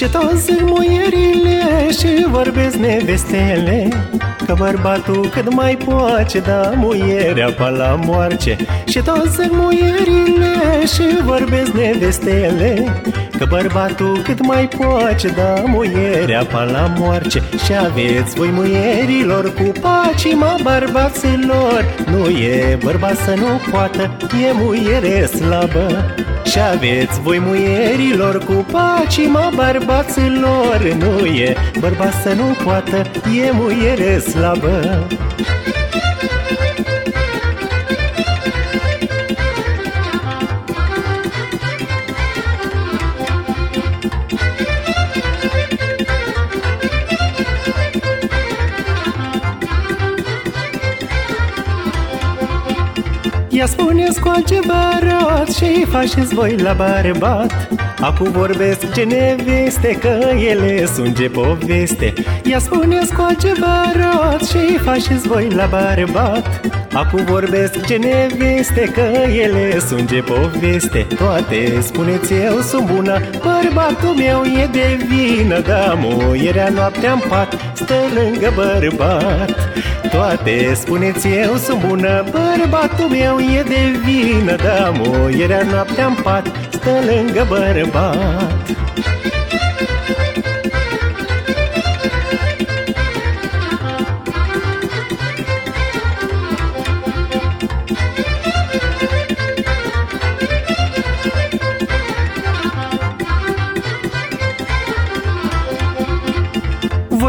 Și toți muierile și vorbesc nevestele Că bărbatul cât mai poace Da muierea pa la moarce. Și toți muierile și vorbesc nevestele Că bărbatul cât mai poace Da muierea pa la moarce. Și aveți voi muierilor Cu pacima bărbaților. Nu e bărbat să nu poată E muiere slabă. Și aveți voi muierilor cu pacima bărbaților. Nu e bărbat să nu poată, e muiere slabă Ia spuneți cu adevărat și faceți voi la bărbat. Acum vorbesc ce neveste că ele sunt ce poveste. Ia spuneți cu adevărat și faceți voi la bărbat Acum vorbesc ce neveste că ele sunt ce poveste. Toate spuneți eu sunt bună Bărbatul meu e de vină. Da, muierea noaptea în pat Stă lângă bărbat. Toate spuneți eu sunt bună Bărbatul meu e de vină. Da, muierea noaptea în pat Stă lângă bărbat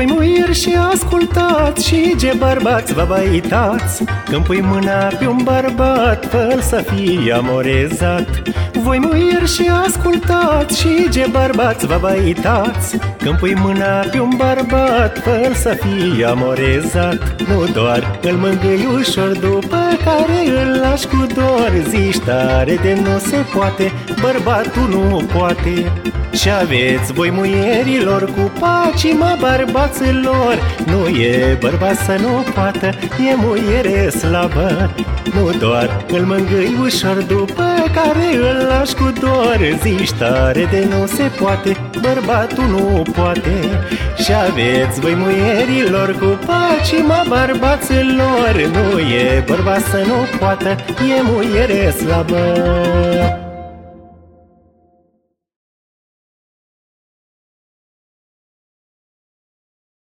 muieri și ascultați și ce bărbați vă băitați. Când pui mâna pe un bărbat, fă să fie amorezat Voi muieri și ascultați și ce bărbați vă băitați. Când pui mâna pe un bărbat, fă să fie amorezat Nu doar îl mângâi ușor după care îl lași cu dor. Zici tare de nu se poate, bărbatul nu poate. Și aveți voi muierilor cu pacima bărbaților. Nu e bărbat să nu poată, e muiere slabă. Nu doar îl mângâi ușor după care îl lași cu dor. Zici tare de nu se poate, bărbatul nu poate. Și aveți voi muierilor cu pacima bărbaților. Nu e bărbat să nu poată, e muiere slabă